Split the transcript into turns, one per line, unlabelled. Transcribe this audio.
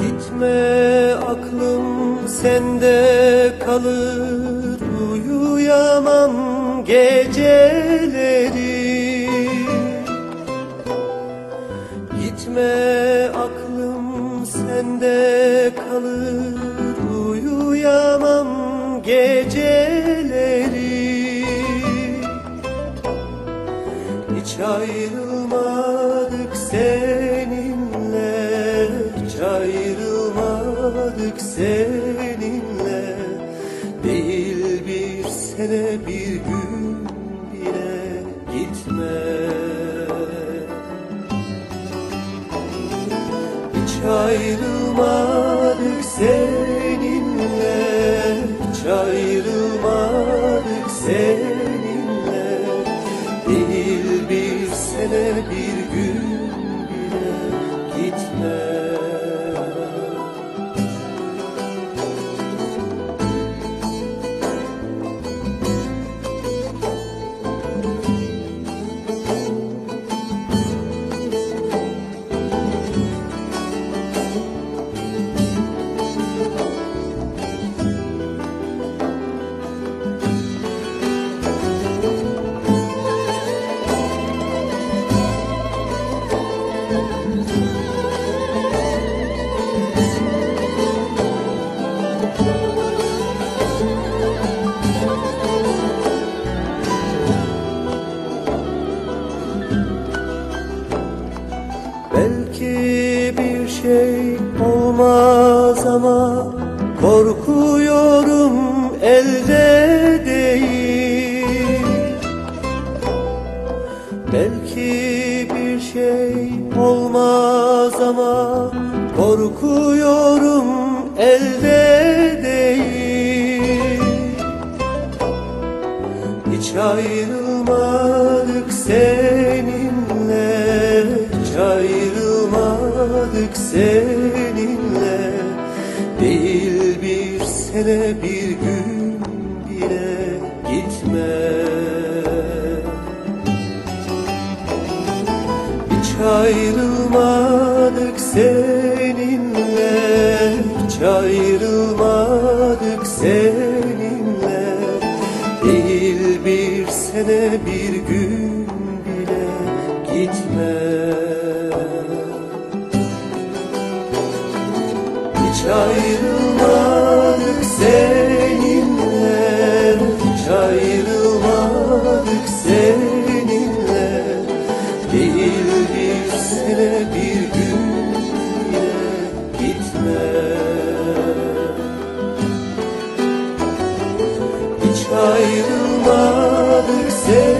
Gitme aklım sende kalır. Uyuyamam geceleri. Gitme aklım sende kalır. Uyuyamam geceleri. Hiç ayrılmadık seninle ayrılmadık seninle. Değil bir sene bir gün bile gitme. Hiç ayrılmadık seninle Belki bir şey olmaz ama korkuyorum olmaz ama korkuyorum elde değil. Hiç ayrılmadık seninle Hiç ayrılmadık seninle Değil bir sene bir gün bile gitme ayrılmadık seninle Hiç ayrılmadık seninle. Değil bir sene bir gün bile gitme. Hiç ayrılmadık ayrılmadık seninle